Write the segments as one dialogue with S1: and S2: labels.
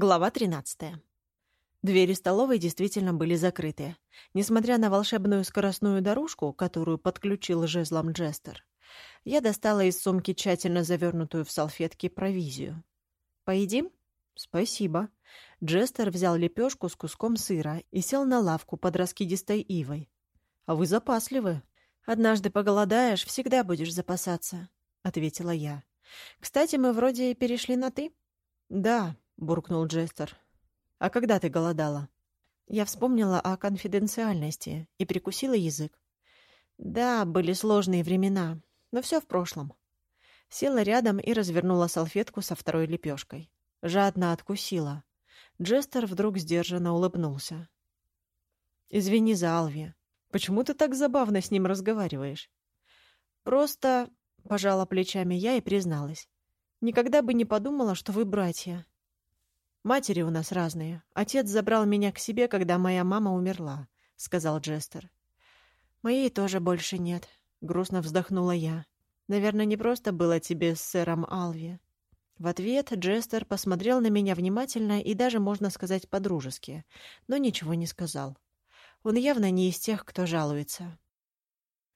S1: Глава 13. Двери столовой действительно были закрыты. Несмотря на волшебную скоростную дорожку, которую подключил жезлом Джестер, я достала из сумки тщательно завернутую в салфетки провизию. «Поедим?» «Спасибо». Джестер взял лепешку с куском сыра и сел на лавку под раскидистой ивой. «А вы запасливы». «Однажды поголодаешь, всегда будешь запасаться», — ответила я. «Кстати, мы вроде перешли на «ты». «Да», буркнул Джестер. «А когда ты голодала?» Я вспомнила о конфиденциальности и прикусила язык. Да, были сложные времена, но все в прошлом. Села рядом и развернула салфетку со второй лепешкой. Жадно откусила. Джестер вдруг сдержанно улыбнулся. «Извини за Алви. Почему ты так забавно с ним разговариваешь?» «Просто...» — пожала плечами я и призналась. «Никогда бы не подумала, что вы братья. «Матери у нас разные. Отец забрал меня к себе, когда моя мама умерла», — сказал Джестер. «Моей тоже больше нет», — грустно вздохнула я. «Наверное, не просто было тебе с сэром Алви». В ответ Джестер посмотрел на меня внимательно и даже, можно сказать, по-дружески, но ничего не сказал. Он явно не из тех, кто жалуется.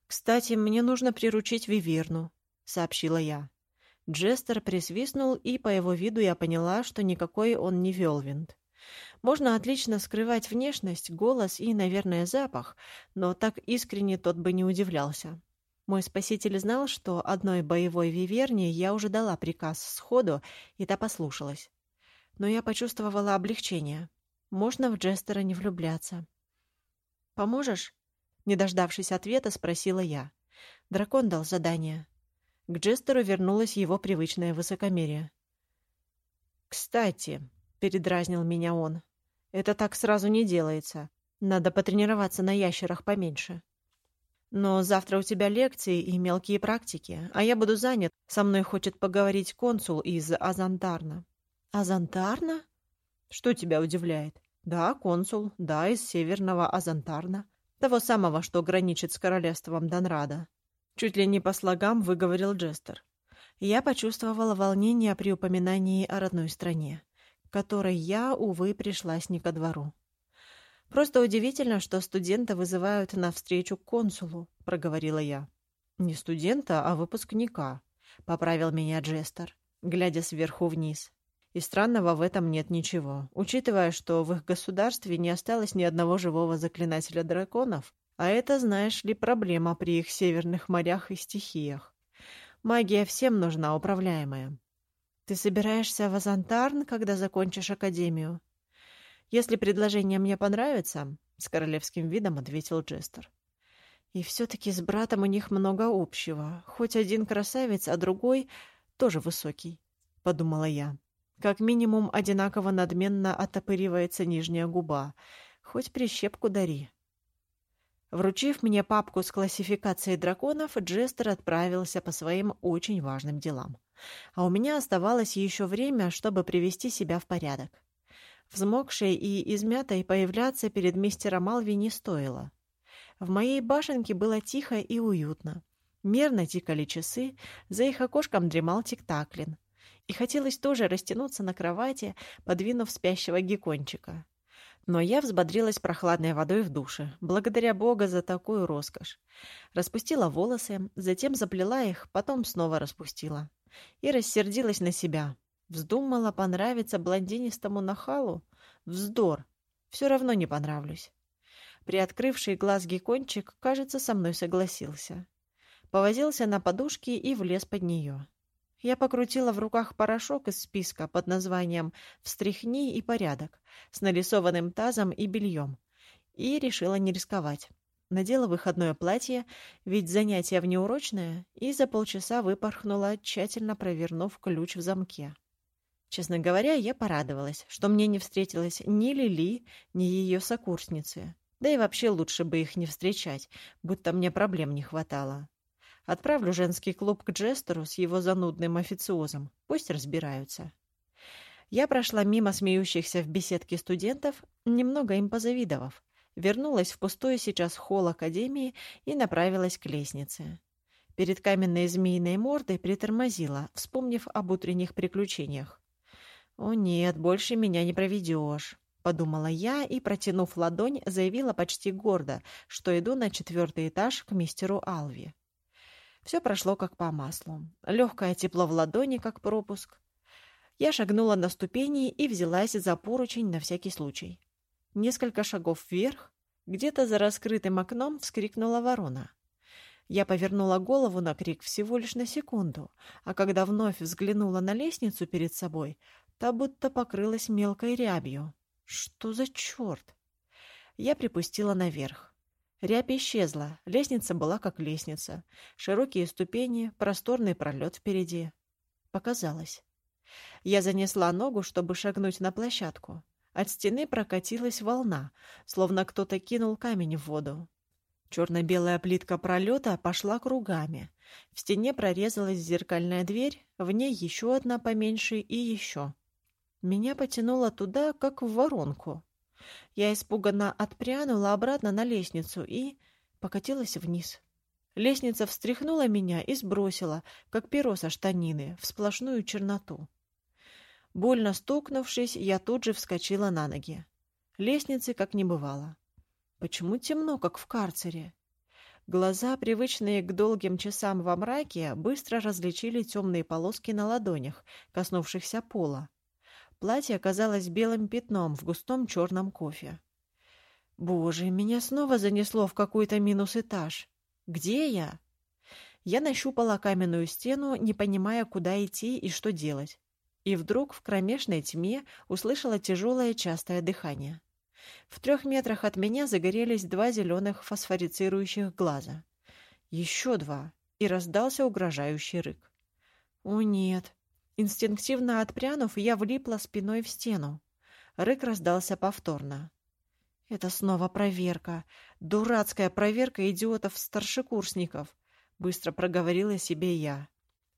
S1: «Кстати, мне нужно приручить Виверну», — сообщила я. Джестер присвистнул, и по его виду я поняла, что никакой он не Велвинд. Можно отлично скрывать внешность, голос и, наверное, запах, но так искренне тот бы не удивлялся. Мой спаситель знал, что одной боевой виверне я уже дала приказ сходу, и та послушалась. Но я почувствовала облегчение. Можно в Джестера не влюбляться. «Поможешь?» Не дождавшись ответа, спросила я. Дракон дал задание. К Джестеру вернулось его привычное высокомерие. «Кстати», — передразнил меня он, — «это так сразу не делается. Надо потренироваться на ящерах поменьше». «Но завтра у тебя лекции и мелкие практики, а я буду занят. Со мной хочет поговорить консул из Азантарна». «Азантарна?» «Что тебя удивляет?» «Да, консул, да, из Северного Азантарна. Того самого, что граничит с королевством Донрада. Чуть ли не по слогам выговорил Джестер. Я почувствовала волнение при упоминании о родной стране, которой я, увы, пришлась не ко двору. «Просто удивительно, что студента вызывают на встречу к консулу», — проговорила я. «Не студента, а выпускника», — поправил меня Джестер, глядя сверху вниз. И странного в этом нет ничего, учитывая, что в их государстве не осталось ни одного живого заклинателя драконов, а это, знаешь ли, проблема при их северных морях и стихиях. Магия всем нужна управляемая. Ты собираешься в Азантарн, когда закончишь академию? Если предложение мне понравится, с королевским видом ответил Джестер. И все-таки с братом у них много общего. Хоть один красавец, а другой тоже высокий, подумала я. Как минимум одинаково надменно отопыривается нижняя губа. Хоть прищепку дари. Вручив мне папку с классификацией драконов, Джестер отправился по своим очень важным делам. А у меня оставалось еще время, чтобы привести себя в порядок. Взмокшей и измятой появляться перед мистером Алви не стоило. В моей башенке было тихо и уютно. Мерно тикали часы, за их окошком дремал тиктаклин. И хотелось тоже растянуться на кровати, подвинув спящего геккончика. Но я взбодрилась прохладной водой в душе, благодаря Бога за такую роскошь. Распустила волосы, затем заплела их, потом снова распустила. И рассердилась на себя. Вздумала понравиться блондинистому нахалу? Вздор! Все равно не понравлюсь. Приоткрывший глаз геккончик, кажется, со мной согласился. Повозился на подушке и влез под нее. Я покрутила в руках порошок из списка под названием «Встряхни и порядок» с нарисованным тазом и бельем и решила не рисковать. Надела выходное платье, ведь занятие внеурочное, и за полчаса выпорхнула, тщательно провернув ключ в замке. Честно говоря, я порадовалась, что мне не встретилась ни Лили, ни ее сокурсницы. Да и вообще лучше бы их не встречать, будто мне проблем не хватало. Отправлю женский клуб к Джестеру с его занудным официозом. Пусть разбираются. Я прошла мимо смеющихся в беседке студентов, немного им позавидовав. Вернулась в пустой сейчас холл Академии и направилась к лестнице. Перед каменной змеиной мордой притормозила, вспомнив об утренних приключениях. «О нет, больше меня не проведешь», — подумала я и, протянув ладонь, заявила почти гордо, что иду на четвертый этаж к мистеру Алви. Все прошло как по маслу. Легкое тепло в ладони, как пропуск. Я шагнула на ступени и взялась за поручень на всякий случай. Несколько шагов вверх, где-то за раскрытым окном вскрикнула ворона. Я повернула голову на крик всего лишь на секунду, а когда вновь взглянула на лестницу перед собой, та будто покрылась мелкой рябью. Что за черт? Я припустила наверх. Рябь исчезла, лестница была как лестница. Широкие ступени, просторный пролет впереди. Показалось. Я занесла ногу, чтобы шагнуть на площадку. От стены прокатилась волна, словно кто-то кинул камень в воду. Черно-белая плитка пролета пошла кругами. В стене прорезалась зеркальная дверь, в ней еще одна поменьше и еще. Меня потянуло туда, как в воронку. Я испуганно отпрянула обратно на лестницу и покатилась вниз. Лестница встряхнула меня и сбросила, как перо со штанины, в сплошную черноту. Больно стукнувшись, я тут же вскочила на ноги. Лестницы как не бывало. Почему темно, как в карцере? Глаза, привычные к долгим часам во мраке, быстро различили темные полоски на ладонях, коснувшихся пола. Платье оказалось белым пятном в густом черном кофе. Боже, меня снова занесло в какой-то минус-этаж. Где я? Я нащупала каменную стену, не понимая, куда идти и что делать. И вдруг в кромешной тьме услышала тяжелое частое дыхание. В трех метрах от меня загорелись два зеленых фосфорицирующих глаза. Еще два, и раздался угрожающий рык. «О, нет!» Инстинктивно отпрянув, я влипла спиной в стену. Рык раздался повторно. «Это снова проверка. Дурацкая проверка идиотов-старшекурсников», — быстро проговорила себе я.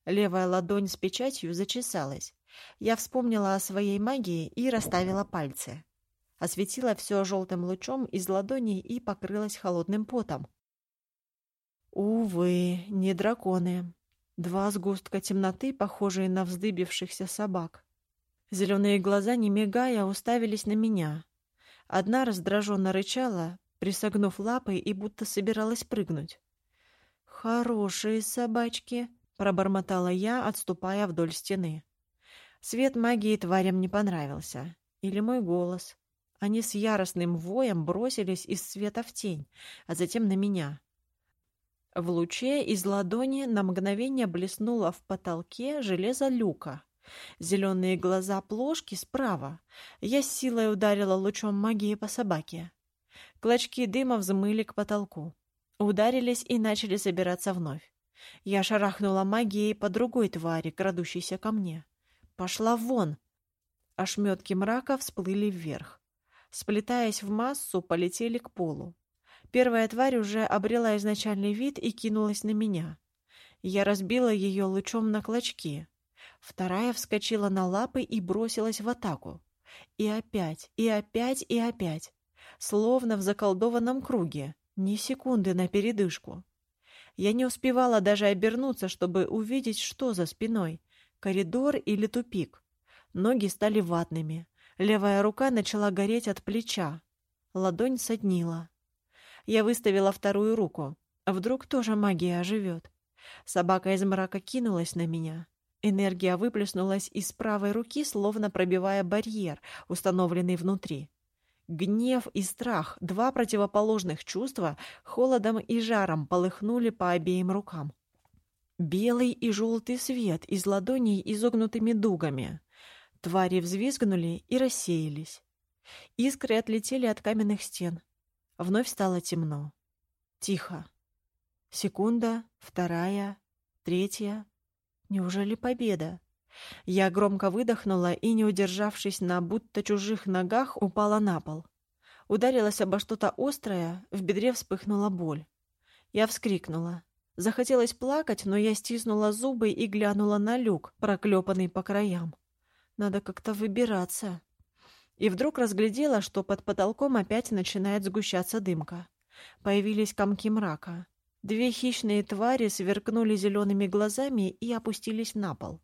S1: Левая ладонь с печатью зачесалась. Я вспомнила о своей магии и расставила пальцы. Осветила все желтым лучом из ладоней и покрылась холодным потом. Увы, не драконы. Два сгустка темноты, похожие на вздыбившихся собак. Зеленые глаза, не мигая, уставились на меня. Одна раздраженно рычала, присогнув лапой и будто собиралась прыгнуть. «Хорошие собачки», — пробормотала я, отступая вдоль стены. Свет магии тварям не понравился. Или мой голос. Они с яростным воем бросились из света в тень, а затем на меня. В луче из ладони на мгновение блеснуло в потолке железо люка. Зеленые глаза плошки справа. Я с силой ударила лучом магии по собаке. Клочки дыма взмыли к потолку. Ударились и начали собираться вновь. Я шарахнула магией по другой твари, крадущейся ко мне. Пошла вон! Ошметки мрака всплыли вверх. Сплетаясь в массу, полетели к полу. Первая тварь уже обрела изначальный вид и кинулась на меня. Я разбила ее лучом на клочки. Вторая вскочила на лапы и бросилась в атаку. И опять, и опять, и опять. Словно в заколдованном круге. Ни секунды на передышку. Я не успевала даже обернуться, чтобы увидеть, что за спиной. Коридор или тупик. Ноги стали ватными. Левая рука начала гореть от плеча. Ладонь соднила. Я выставила вторую руку. А вдруг тоже магия оживет? Собака из мрака кинулась на меня. Энергия выплеснулась из правой руки, словно пробивая барьер, установленный внутри. Гнев и страх, два противоположных чувства, холодом и жаром полыхнули по обеим рукам. Белый и желтый свет из ладоней изогнутыми дугами. Твари взвизгнули и рассеялись. Искры отлетели от каменных стен. Вновь стало темно. Тихо. Секунда, вторая, третья. Неужели победа? Я громко выдохнула и, не удержавшись на будто чужих ногах, упала на пол. Ударилась обо что-то острое, в бедре вспыхнула боль. Я вскрикнула. Захотелось плакать, но я стиснула зубы и глянула на люк, проклепанный по краям. Надо как-то выбираться и вдруг разглядела, что под потолком опять начинает сгущаться дымка. Появились комки мрака. Две хищные твари сверкнули зелеными глазами и опустились на пол.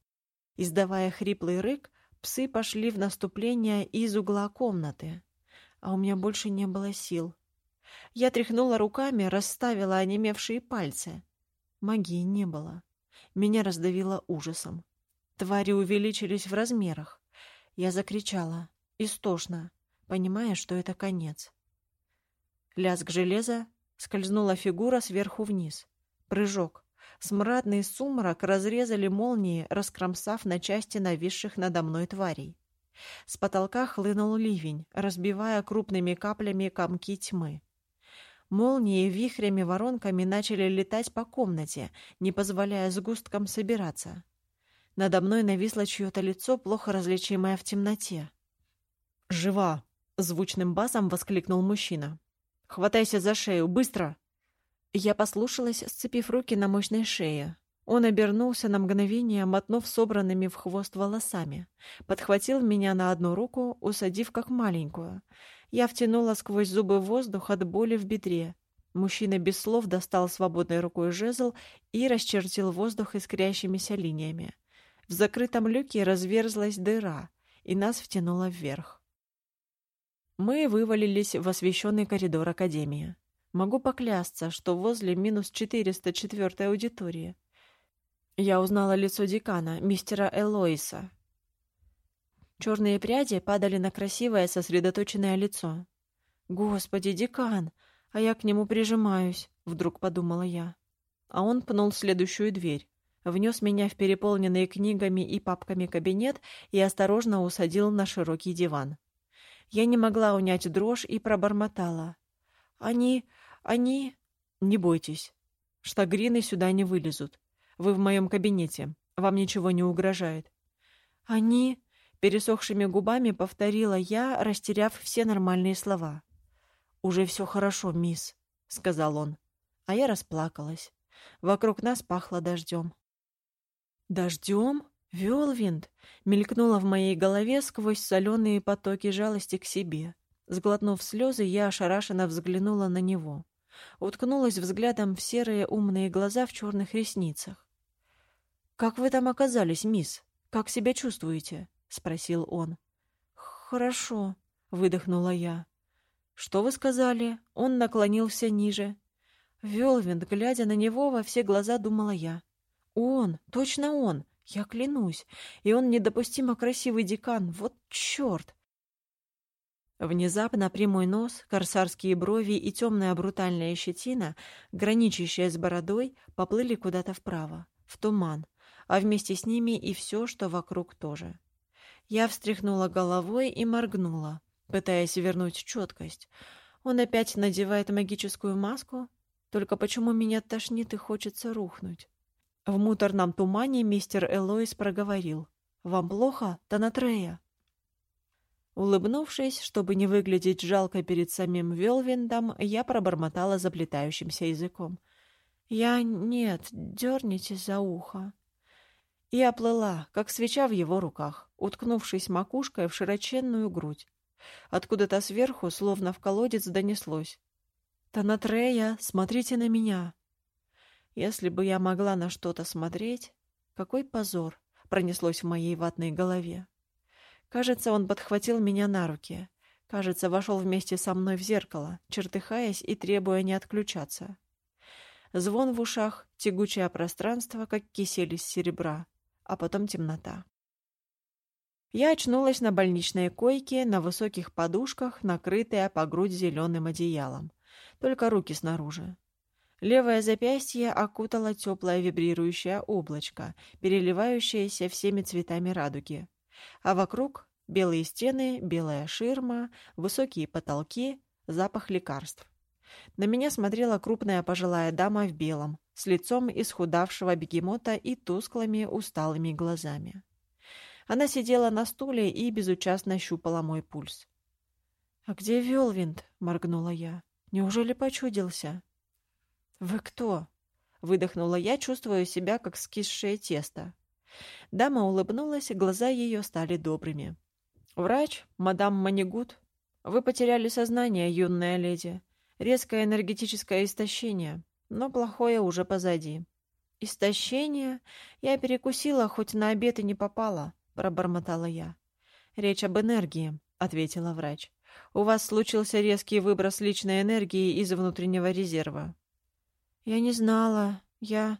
S1: Издавая хриплый рык, Псы пошли в наступление из угла комнаты, а у меня больше не было сил. Я тряхнула руками, расставила онемевшие пальцы. Магии не было. Меня раздавило ужасом. Твари увеличились в размерах. Я закричала, истошно, понимая, что это конец. Лязг железа, скользнула фигура сверху вниз. Прыжок. Смрадный сумрак разрезали молнии, раскромсав на части нависших надо мной тварей. С потолка хлынул ливень, разбивая крупными каплями комки тьмы. Молнии вихрями-воронками начали летать по комнате, не позволяя сгусткам собираться. Надо мной нависло чье-то лицо, плохо различимое в темноте. «Жива!» — звучным басом воскликнул мужчина. «Хватайся за шею, быстро!» Я послушалась, сцепив руки на мощной шее. Он обернулся на мгновение, мотнув собранными в хвост волосами. Подхватил меня на одну руку, усадив как маленькую — я втянула сквозь зубы воздух от боли в бедре. Мужчина без слов достал свободной рукой жезл и расчертил воздух искрящимися линиями. В закрытом люке разверзлась дыра, и нас втянуло вверх. Мы вывалились в освещенный коридор Академии. Могу поклясться, что возле минус 404 аудитории. Я узнала лицо декана, мистера Элоиса, Черные пряди падали на красивое сосредоточенное лицо. «Господи, декан! А я к нему прижимаюсь», — вдруг подумала я. А он пнул следующую дверь, внес меня в переполненный книгами и папками кабинет и осторожно усадил на широкий диван. Я не могла унять дрожь и пробормотала. «Они... они...» «Не бойтесь. Штагрины сюда не вылезут. Вы в моем кабинете. Вам ничего не угрожает». «Они...» Пересохшими губами повторила я, растеряв все нормальные слова. «Уже все хорошо, мисс», — сказал он. А я расплакалась. Вокруг нас пахло дождем. «Дождем? Велвинд!» — мелькнуло в моей голове сквозь соленые потоки жалости к себе. Сглотнув слезы, я ошарашенно взглянула на него. Уткнулась взглядом в серые умные глаза в черных ресницах. «Как вы там оказались, мисс? Как себя чувствуете?» — спросил он. «Хорошо», — выдохнула я. «Что вы сказали?» Он наклонился ниже. Велвинд, глядя на него, во все глаза думала я. «Он! Точно он! Я клянусь! И он недопустимо красивый декан! Вот черт!» Внезапно прямой нос, корсарские брови и темная брутальная щетина, граничащая с бородой, поплыли куда-то вправо, в туман, а вместе с ними и все, что вокруг тоже. Я встряхнула головой и моргнула, пытаясь вернуть четкость. Он опять надевает магическую маску? Только почему меня тошнит и хочется рухнуть? В муторном тумане мистер Элоис проговорил. «Вам плохо, Танатрея?» Улыбнувшись, чтобы не выглядеть жалко перед самим Велвиндом, я пробормотала заплетающимся языком. «Я... нет, дерните за ухо» и оплыла, как свеча в его руках, уткнувшись макушкой в широченную грудь. Откуда-то сверху, словно в колодец, донеслось. «Танатрея, смотрите на меня!» Если бы я могла на что-то смотреть, какой позор пронеслось в моей ватной голове. Кажется, он подхватил меня на руки. Кажется, вошел вместе со мной в зеркало, чертыхаясь и требуя не отключаться. Звон в ушах, тягучее пространство, как кисель из серебра а потом темнота. Я очнулась на больничной койке, на высоких подушках, накрытая по грудь зеленым одеялом. Только руки снаружи. Левое запястье окутало теплое вибрирующее облачко, переливающееся всеми цветами радуги. А вокруг белые стены, белая ширма, высокие потолки, запах лекарств. На меня смотрела крупная пожилая дама в белом, с лицом исхудавшего бегемота и тусклыми усталыми глазами. Она сидела на стуле и безучастно щупала мой пульс. «А где Велвинд?» — моргнула я. «Неужели почудился?» «Вы кто?» — выдохнула я, чувствуя себя, как скисшее тесто. Дама улыбнулась, глаза ее стали добрыми. «Врач, мадам Манигут, вы потеряли сознание, юная леди. Резкое энергетическое истощение но плохое уже позади. «Истощение? Я перекусила, хоть на обед и не попала», — пробормотала я. «Речь об энергии», — ответила врач. «У вас случился резкий выброс личной энергии из внутреннего резерва». «Я не знала. Я...»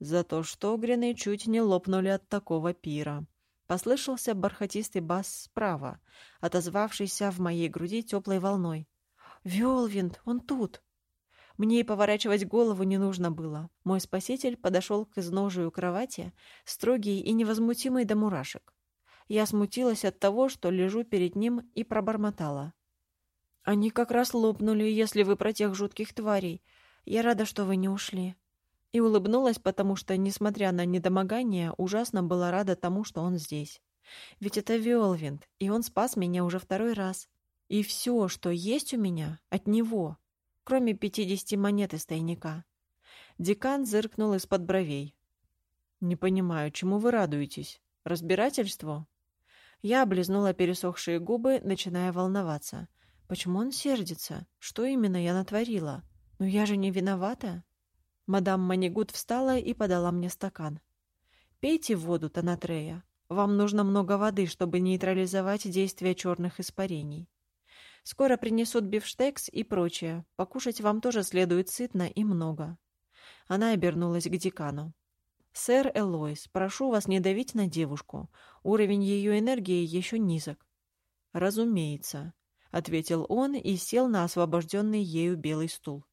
S1: Зато Штогрины чуть не лопнули от такого пира. Послышался бархатистый бас справа, отозвавшийся в моей груди теплой волной. «Виолвинд, он тут!» Мне и поворачивать голову не нужно было. Мой спаситель подошел к изножию кровати, строгий и невозмутимый до мурашек. Я смутилась от того, что лежу перед ним, и пробормотала. «Они как раз лопнули, если вы про тех жутких тварей. Я рада, что вы не ушли». И улыбнулась, потому что, несмотря на недомогание, ужасно была рада тому, что он здесь. Ведь это Виолвинд, и он спас меня уже второй раз. И все, что есть у меня, от него, кроме пятидесяти монет из тайника. Декан зыркнул из-под бровей. «Не понимаю, чему вы радуетесь? Разбирательству?» Я облизнула пересохшие губы, начиная волноваться. «Почему он сердится? Что именно я натворила? Но я же не виновата?» Мадам Манигут встала и подала мне стакан. «Пейте воду, Танатрея. Вам нужно много воды, чтобы нейтрализовать действие черных испарений. Скоро принесут бифштекс и прочее. Покушать вам тоже следует сытно и много». Она обернулась к декану. «Сэр Элойс, прошу вас не давить на девушку. Уровень ее энергии еще низок». «Разумеется», — ответил он и сел на освобожденный ею белый стул.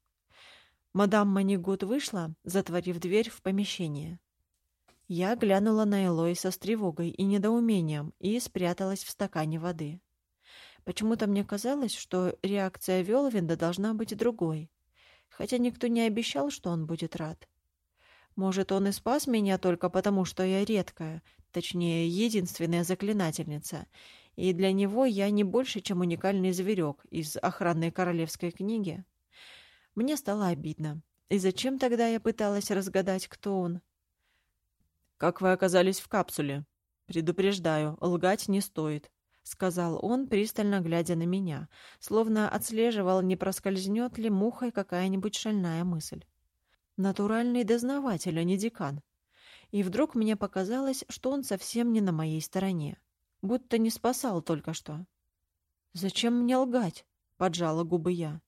S1: Мадам Манигут вышла, затворив дверь в помещение. Я глянула на Элоиса с тревогой и недоумением и спряталась в стакане воды. Почему-то мне казалось, что реакция Велвинда должна быть другой, хотя никто не обещал, что он будет рад. Может, он и спас меня только потому, что я редкая, точнее, единственная заклинательница, и для него я не больше, чем уникальный зверек из охранной королевской книги. Мне стало обидно. И зачем тогда я пыталась разгадать, кто он? «Как вы оказались в капсуле?» «Предупреждаю, лгать не стоит», — сказал он, пристально глядя на меня, словно отслеживал, не проскользнет ли мухой какая-нибудь шальная мысль. Натуральный дознаватель, а не декан. И вдруг мне показалось, что он совсем не на моей стороне. Будто не спасал только что. «Зачем мне лгать?» — поджала губы я.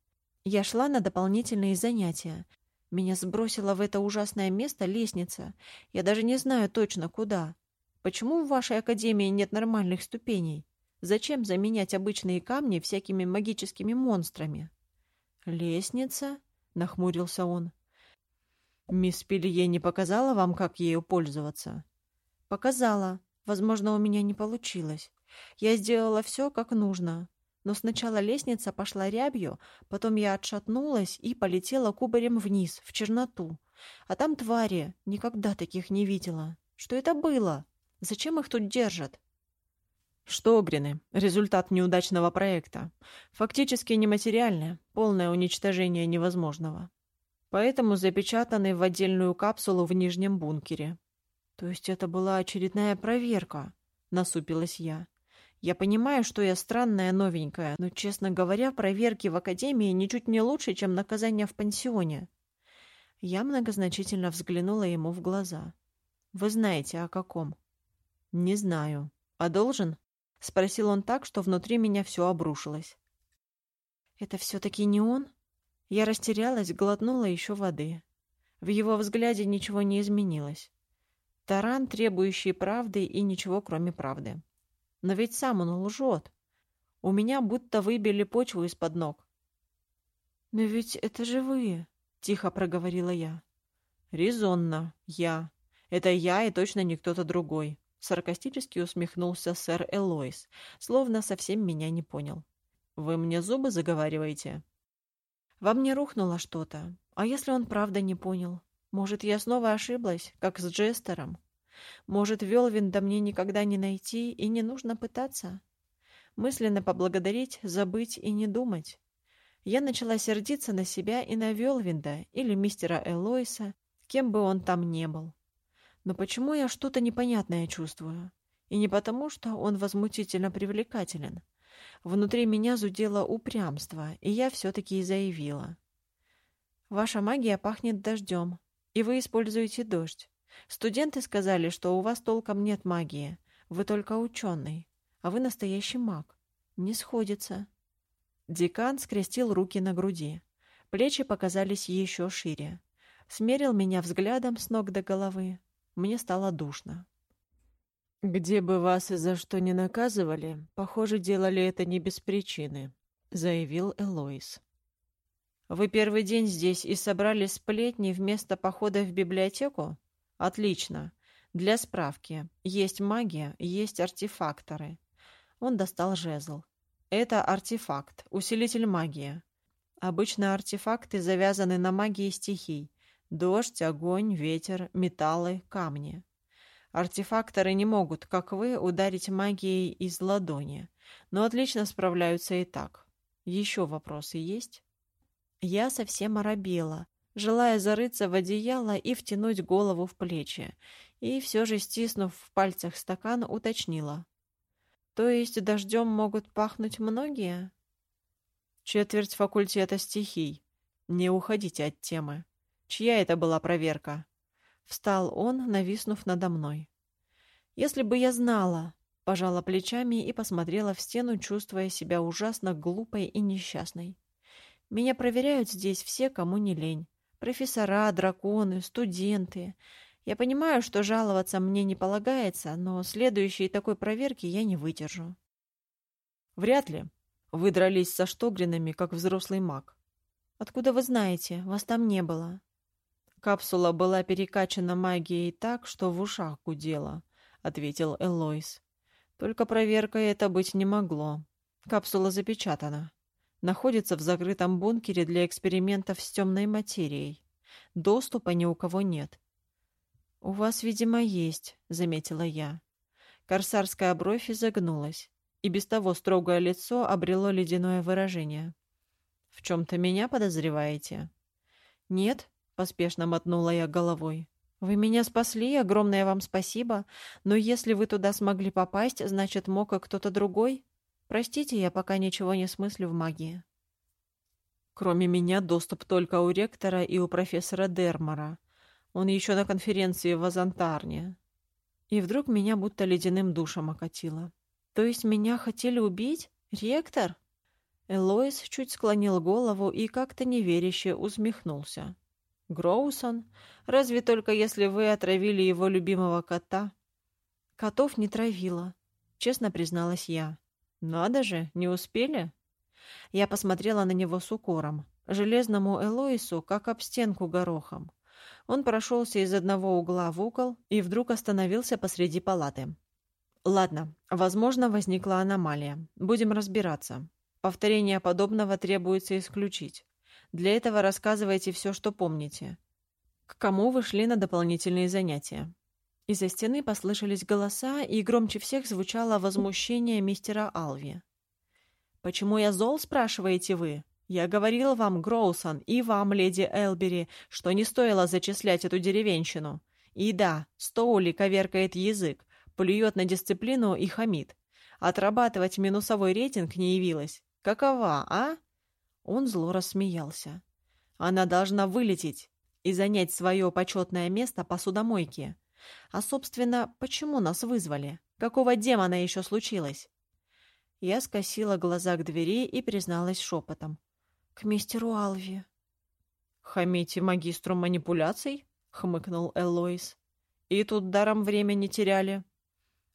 S1: Я шла на дополнительные занятия. Меня сбросила в это ужасное место лестница. Я даже не знаю точно, куда. Почему в вашей академии нет нормальных ступеней? Зачем заменять обычные камни всякими магическими монстрами? «Лестница?» — нахмурился он. «Мисс Пелье не показала вам, как ею пользоваться?» «Показала. Возможно, у меня не получилось. Я сделала все, как нужно. Но сначала лестница пошла рябью, потом я отшатнулась и полетела кубарем вниз, в черноту. А там твари, никогда таких не видела. Что это было? Зачем их тут держат? Штогрины. Результат неудачного проекта. Фактически нематериальное, полное уничтожение невозможного. Поэтому запечатаны в отдельную капсулу в нижнем бункере. То есть это была очередная проверка, насупилась я. Я понимаю, что я странная новенькая, но, честно говоря, проверки в академии ничуть не лучше, чем наказание в пансионе. Я многозначительно взглянула ему в глаза. «Вы знаете, о каком?» «Не знаю. А должен?» — спросил он так, что внутри меня все обрушилось. «Это все-таки не он?» Я растерялась, глотнула еще воды. В его взгляде ничего не изменилось. Таран, требующий правды и ничего, кроме правды. Но ведь сам он лжет. У меня будто выбили почву из-под ног. «Но ведь это же вы», — тихо проговорила я. «Резонно. Я. Это я и точно не кто-то другой», — саркастически усмехнулся сэр Элойс, словно совсем меня не понял. «Вы мне зубы заговариваете?» Во мне рухнуло что-то. А если он правда не понял? Может, я снова ошиблась, как с Джестером? Может, Велвинда мне никогда не найти и не нужно пытаться? Мысленно поблагодарить, забыть и не думать. Я начала сердиться на себя и на Велвинда или мистера Элойса, кем бы он там не был. Но почему я что-то непонятное чувствую? И не потому, что он возмутительно привлекателен. Внутри меня зудело упрямство, и я все-таки заявила. «Ваша магия пахнет дождем, и вы используете дождь. Студенты сказали, что у вас толком нет магии. Вы только ученый. а вы настоящий маг. Не сходится». Декан скрестил руки на груди. Плечи показались еще шире. Смерил меня взглядом с ног до головы. Мне стало душно. «Где бы вас и за что не наказывали, похоже, делали это не без причины», — заявил Элоис. «Вы первый день здесь и собрали сплетни вместо похода в библиотеку? Отлично. Для справки. Есть магия, есть артефакторы». Он достал жезл. «Это артефакт, усилитель магии. Обычно артефакты завязаны на магии стихий. Дождь, огонь, ветер, металлы, камни. Артефакторы не могут, как вы, ударить магией из ладони, но отлично справляются и так. Еще вопросы есть? Я совсем оробела, желая зарыться в одеяло и втянуть голову в плечи, и все же, стиснув в пальцах стакан, уточнила. То есть дождем могут пахнуть многие? Четверть факультета стихий. Не уходите от темы. Чья это была проверка? Встал он, нависнув надо мной. «Если бы я знала...» Пожала плечами и посмотрела в стену, чувствуя себя ужасно глупой и несчастной. «Меня проверяют здесь все, кому не лень. Профессора, драконы, студенты. Я понимаю, что жаловаться мне не полагается, но следующей такой проверки я не выдержу». «Вряд ли. Вы дрались со штогринами, как взрослый маг». «Откуда вы знаете? Вас там не было». Капсула была перекачана магией так, что в ушах гудела, ответил Элойс. Только проверкой это быть не могло. Капсула запечатана. Находится в закрытом бункере для экспериментов с темной материей. Доступа ни у кого нет. «У вас, видимо, есть», — заметила я. Корсарская бровь изогнулась, и без того строгое лицо обрело ледяное выражение. «В чем-то меня подозреваете?» «Нет», — поспешно мотнула я головой. «Вы меня спасли, огромное вам спасибо, но если вы туда смогли попасть, значит, мог и кто-то другой? Простите, я пока ничего не смыслю в магии». Кроме меня доступ только у ректора и у профессора Дермара. Он еще на конференции в Азантарне. И вдруг меня будто ледяным душем окатило. То есть меня хотели убить? Ректор? Элоис чуть склонил голову и как-то неверяще усмехнулся. Гроусон? Разве только если вы отравили его любимого кота? Котов не травила, честно призналась я. Надо же, не успели? Я посмотрела на него с укором. Железному Элоису, как об стенку горохом. Он прошелся из одного угла в угол и вдруг остановился посреди палаты. «Ладно, возможно, возникла аномалия. Будем разбираться. Повторение подобного требуется исключить. Для этого рассказывайте все, что помните. К кому вы шли на дополнительные занятия?» Из-за стены послышались голоса, и громче всех звучало возмущение мистера Алви. «Почему я зол, спрашиваете вы? Я говорил вам, Гроусон, и вам, леди Элбери, что не стоило зачислять эту деревенщину. И да, Стоули коверкает язык, плюет на дисциплину и хамит. Отрабатывать минусовой рейтинг не явилось. Какова, а?» Он зло рассмеялся. «Она должна вылететь и занять свое почетное место по судомойке. А, собственно, почему нас вызвали? Какого демона еще случилось?» Я скосила глаза к двери и призналась шепотом. «К мистеру Алви». «Хамите магистру манипуляций?» — хмыкнул Эллоис. «И тут даром время не теряли».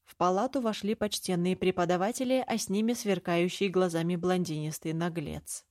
S1: В палату вошли почтенные преподаватели, а с ними сверкающий глазами блондинистый наглец.